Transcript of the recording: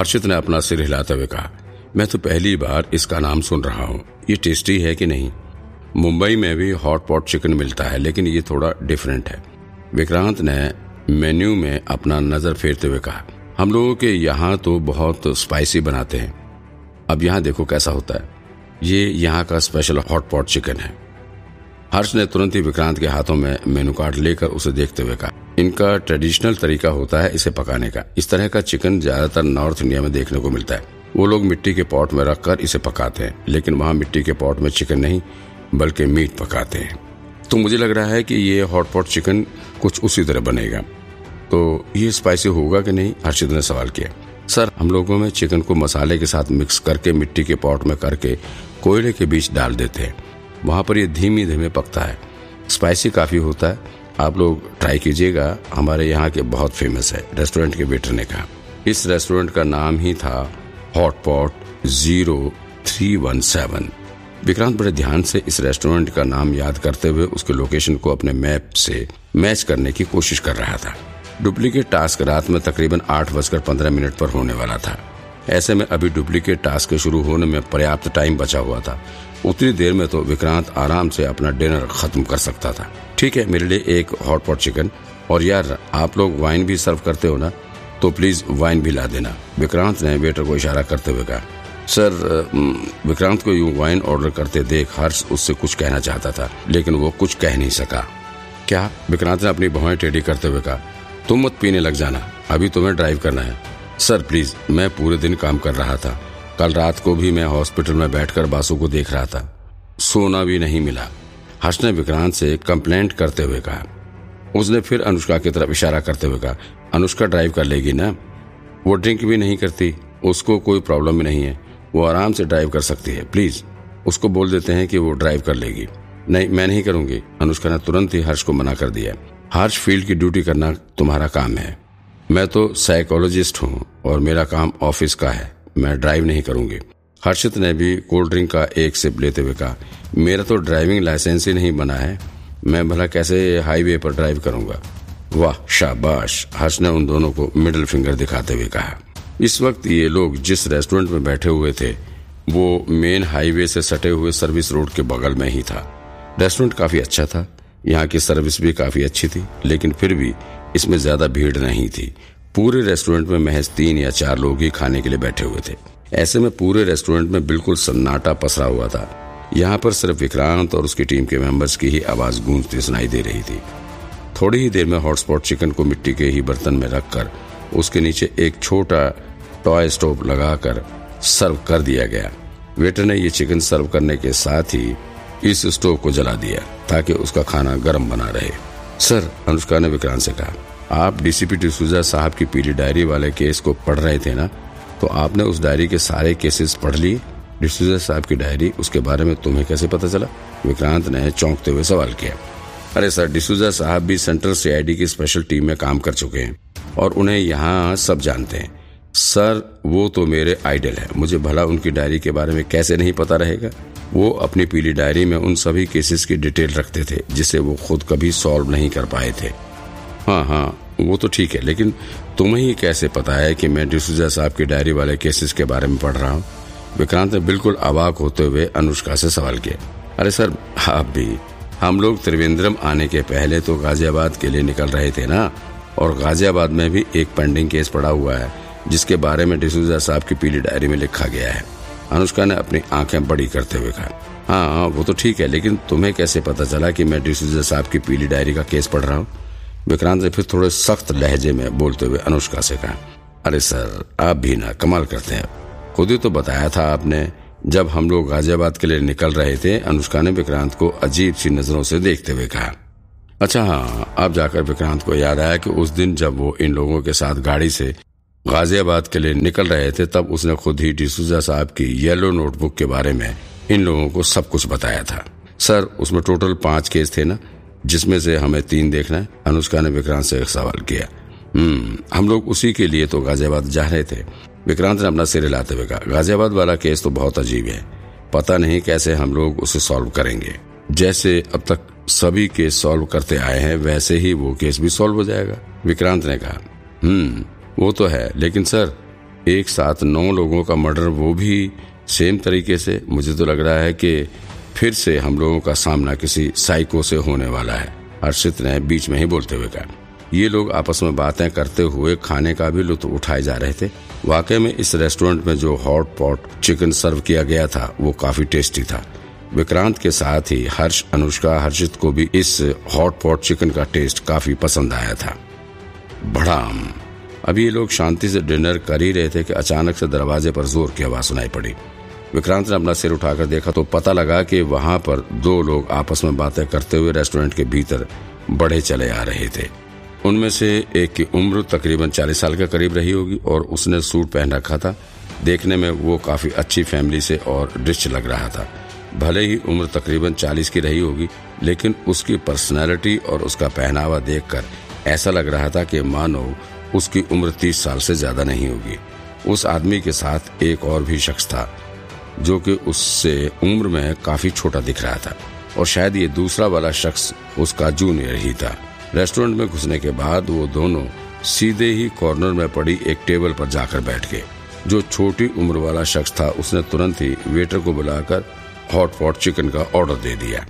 हर्षित ने अपना सिर हिलाते हुए कहा, मैं तो पहली बार इसका नाम सुन रहा हूँ। ये टेस्टी है कि नहीं? मुंबई में भी हॉट पॉट चिकन मिलता है, लेकिन ये थोड़ा डिफरेंट है। विक्रांत ने मेन्यू में अपना नज़र फेरते हुए कहा, हम लोगों के यहाँ तो बहुत स्पाइसी बनाते हैं। अब यहाँ देखो कैसा होता है। ये यहाँ का स्पेशल हॉट पॉट चिकन है। हर्ष ने तुरंत ही विक्रांत के हाथों में मेनू कार्ड लेकर उसे देखते हुए कहा इनका ट्रेडिशनल तरीका होता है इसे पकाने का। इस तरह का चिकन ज़्यादातर नॉर्थ इंडिया में देखने को मिलता है। वो लोग मिट्टी के पॉट में रखकर इसे पकाते हैं, लेकिन वहाँ मिट्टी के पॉट में चिकन नहीं, बल्कि मीट पकाते हैं। तो मुझे लग रहा है कि ये हॉट पॉट चिकन कुछ उसी तरह बनेगा। तो ये स्पाइसी होगा कि नहीं, हर्षित ने सवाल किया। सर, हम लोगों में चिकन को मसाले के साथ मिक्स करके, मिट्टी के पॉट में करके कोयले के बीच डाल देते हैं। वहाँ पर ये धीमी धीमे पकता है। स्पाइसी काफ़ी होता है आप लोग ट्राई कीजिएगा। हमारे यहाँ के बहुत फ़ेमस है। रेस्टोरेंट के वेटर ने कहा। इस रेस्टोरेंट का नाम ही था hot pot zero three one seven Vikrant बड़े ध्यान से इस रेस्टोरेंट का नाम याद करते हुए उसके लोकेशन को अपने मैप से मैच करने की कोशिश कर रहा था। डुप्लीकेट टास्क रात में तकरीबन आठ बजकर पंद्रह मिनट पर होने वाला था। ऐसे में अभी डुप्लीकेट टास्क शुरू होने में पर्याप्त टाइम बचा हुआ था। उतनी देर में तो विक्रांत आराम से अपना डिनर खत्म कर सकता था। ठीक है, मेरे लिए एक हॉट पॉट चिकन। और यार, आप लोग वाइन भी सर्व करते हो ना? तो प्लीज़ वाइन भी ला देना। विक्रांत ने वेटर को इशारा करते हुए कहा, सर विक्रांत को यूँ वाइन ऑर्डर करते देख हर्ष उससे कुछ कहना चाहता था, लेकिन वो कुछ कह नहीं सका। क्या? विक्रांत ने अपनी भवें टेढ़ी करते हुए कहा, तुम मत पीने लग जाना, अभी तुम्हें ड्राइव करना है। सर, प्लीज़, मैं पूरे दिन काम कर रहा था। कल रात को भी मैं हॉस्पिटल में बैठकर बासु को देख रहा था। सोना भी नहीं मिला। हर्ष ने विक्रांत से कंप्लेंट करते हुए कहा। उसने फिर अनुष्का की तरफ़ इशारा करते हुए कहा, अनुष्का ड्राइव कर लेगी ना? वो ड्रिंक भी नहीं करती। उसको कोई प्रॉब्लम भी नहीं है। वो आराम से ड्राइव कर सकती है। प्लीज़, उसको बोल देते हैं कि वो ड्राइव कर लेगी। नहीं, मैं नहीं करूँगी। अनुष्का ने तुरंत ही हर्ष को मना कर दिया। हर्ष, फ़ील्ड की ड्यूटी करना तुम्हारा काम है। मैं तो साइकोलॉजिस्ट हूँ और मेरा काम ऑफ़िस का है। मैं ड्राइव नहीं करूँगी। हर्षित ने भी कोल्ड ड्रिंक का एक सिप लेते हुए कहा, मेरा तो ड्राइविंग लाइसेंस ही नहीं बना है। मैं भला कैसे हाईवे पर ड्राइव करूँगा? वाह, शाबाश, हर्ष ने उन दोनों को मिडिल फिंगर दिखाते हुए कहा। इस वक्त ये लोग जिस रेस्टोरेंट में बैठे हुए थे, वो मेन हाईवे से सटे हुए सर्विस रोड के बगल में ही था। रेस्टोरेंट काफ़ी अच्छा था, यहाँ की सर्विस भी काफ़ी अच्छी थी, लेकिन फिर भी इसमें ज़्यादा भीड़ नहीं थी। पूरे रेस्टोरेंट में महज तीन या चार लोग ही खाने के लिए बैठे हुए थे। ऐसे में पूरे रेस्टोरेंट में बिल्कुल सन्नाटा पसरा हुआ था। यहाँ पर सिर्फ़ विक्रांत और उसकी टीम के मेंबर्स की ही आवाज़ गूंजती सुनाई दे रही थी। थोड़ी ही देर में हॉटस्पॉट चिकन को मिट्टी के ही बर्तन में रखकर उसके नीचे एक छोटा टॉय स्टोव लगाकर सर्व कर दिया गया। वेटर ने ये चिकन सर्व करने के साथ ही इस स्टोव को जला दिया ताकि उसका खाना गर्म बना रहे। सर, अनुष्का ने विक्रांत से कहा आप डीसीपी डिसूजा साहब की पीली डायरी वाले केस को पढ़ रहे थे ना तो आपने उस डायरी के सारे केसेस पढ़ लिए। डिसूजा साहब की डायरी, उसके बारे में तुम्हें कैसे पता चला? विक्रांत ने चौंकते हुए सवाल किया। अरे सर डिसूजा साहब भी सेंट्रल सीआईडी की स्पेशल टीम में काम कर चुके हैं और उन्हें यहाँ सब जानते हैं। सर, वो तो मेरे आइडल है। मुझे भला उनकी डायरी के बारे में कैसे नहीं पता रहेगा? वो अपनी पीली डायरी में उन सभी केसेस की डिटेल रखते थे, जिसे वो खुद कभी सॉल्व नहीं कर पाए थे। हाँ हाँ वो तो ठीक है, लेकिन तुम्हें ही कैसे पता है कि मैं डिसूजा साहब की डायरी वाले केसेस के बारे में पढ़ रहा हूँ? विक्रांत ने बिल्कुल अवाक होते हुए अनुष्का से सवाल किया। अरे सर, आप भी। हम लोग त्रिवेंद्रम आने के पहले तो गाजियाबाद के लिए निकल रहे थे ना? और गाजियाबाद में भी एक पेंडिंग केस पड़ा हुआ है, जिसके बारे में डिसूजा साहब की पीली डायरी में लिखा गया है। अनुष्का ने अपनी आँखें बड़ी करते हुए कहा हाँ वो तो ठीक है, लेकिन तुम्हें कैसे पता चला कि मैं डिसूजा साहब की पीली डायरी का केस पढ़ रहा हूँ? विक्रांत ने फिर थोड़े सख्त लहजे में बोलते हुए अनुष्का से कहा, अरे सर, आप भी ना, कमाल करते हैं। खुद ही तो बताया था आपने, जब हम लोग गाजियाबाद के लिए निकल रहे थे, अनुष्का ने विक्रांत को अजीब सी नज़रों से देखते हुए कहा अच्छा हाँ अब जाकर विक्रांत को याद आया कि उस दिन जब वो इन लोगों के साथ गाड़ी से गाजियाबाद के लिए निकल रहे थे, तब उसने खुद ही डिसूजा साहब की येलो नोटबुक के बारे में इन लोगों को सब कुछ बताया था। सर, उसमें टोटल पाँच केस थे ना जिसमें से हमें तीन देखना है। अनुष्का ने विक्रांत से एक सवाल किया। हम्म हम लोग उसी के लिए तो गाजियाबाद जा रहे थे। विक्रांत ने अपना सिर हिलाते हुए कहा, गाजियाबाद वाला केस तो बहुत अजीब है। पता नहीं कैसे हम लोग उसे सॉल्व करेंगे। जैसे अब तक सभी केस सॉल्व करते आए हैं, वैसे ही वो केस भी सॉल्व हो जाएगा। विक्रांत ने कहा हम्म वो तो है, लेकिन सर, एक साथ नौ लोगों का मर्डर वो भी सेम तरीके से, मुझे तो लग रहा है कि फिर से हम लोगों का सामना किसी साइको से होने वाला है। हर्षित ने बीच में ही बोलते हुए कहा, ये लोग आपस में बातें करते हुए खाने का भी लुत्फ उठाए जा रहे थे। वाकई में इस रेस्टोरेंट में जो हॉट पॉट चिकन सर्व किया गया था, वो काफ़ी टेस्टी था। विक्रांत के साथ ही हर्ष, अनुष्का, हर्षित को भी इस हॉट पॉट चिकन का टेस्ट काफ़ी पसंद आया था। भड़ाम अब ये लोग शांति से डिनर कर ही रहे थे कि अचानक से दरवाजे पर ज़ोर की आवाज़ सुनाई पड़ी। विक्रांत ने अपना सिर उठाकर देखा तो पता लगा कि वहाँ पर दो लोग आपस में बातें करते हुए रेस्टोरेंट के भीतर बढ़े चले आ रहे थे। उनमें से एक की उम्र तकरीबन चालीस साल के करीब रही होगी और उसने सूट पहन रखा था। देखने में वो काफ़ी अच्छी फैमिली से और रिच लग रहा था। भले ही उम्र तकरीबन चालीस की रही होगी, लेकिन उसकी पर्सनैलिटी और उसका पहनावा देखकर ऐसा लग रहा था कि मानो उसकी उम्र तीस साल से ज़्यादा नहीं होगी। उस आदमी के साथ एक और भी शख्स था जो कि उससे उम्र में काफ़ी छोटा दिख रहा था। और शायद ये दूसरा वाला शख्स उसका जूनियर ही था। रेस्टोरेंट में घुसने के बाद वो दोनों सीधे ही कॉर्नर में पड़ी एक टेबल पर जाकर बैठ गए। जो छोटी उम्र वाला शख्स था, उसने तुरंत ही वेटर को बुलाकर हॉट पॉट चिकन का ऑर्डर दे दिया।